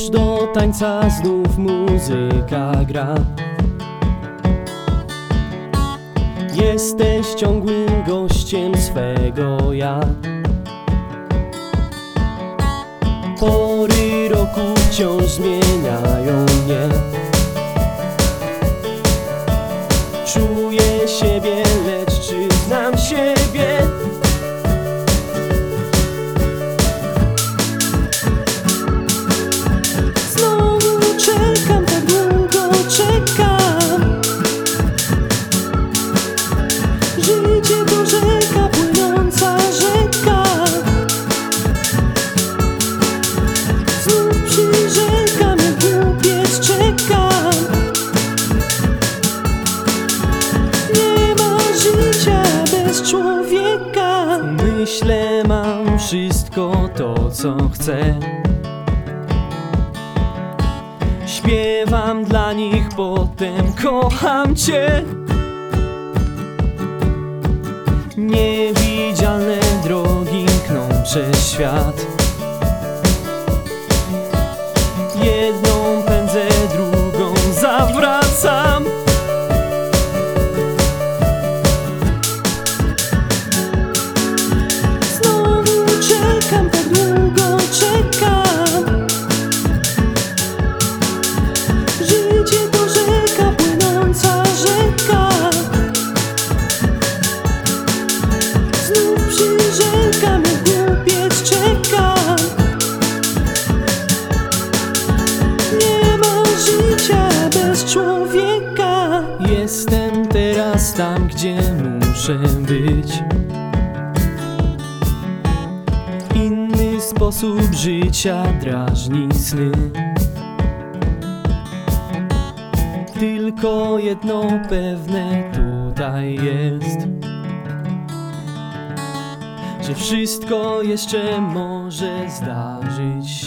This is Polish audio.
Już do tańca znów muzyka gra. Jesteś ciągłym gościem swego ja. Pory roku wciąż zmieniają mnie. Czuję siebie, lecz czy znam siebie? Człowieka. Myślę, mam wszystko to, co chcę. Śpiewam dla nich, potem kocham cię. Niewidzialne drogi kną przez świat. Jedną Jestem teraz tam, gdzie muszę być. Inny sposób życia drażni sny Tylko jedno pewne tutaj jest. Że wszystko jeszcze może zdarzyć